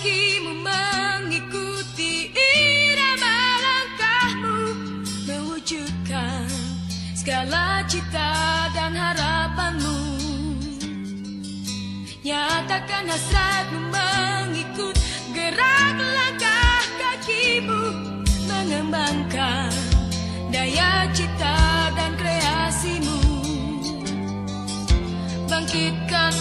Kakimu mengikuti irama langkahmu Mewujudkan segala cita dan harapanmu. Nyatakan hasratmu mengikut gerak langkah kakimu Mengembangkan daya cita dan kreasimu. Bangkitkan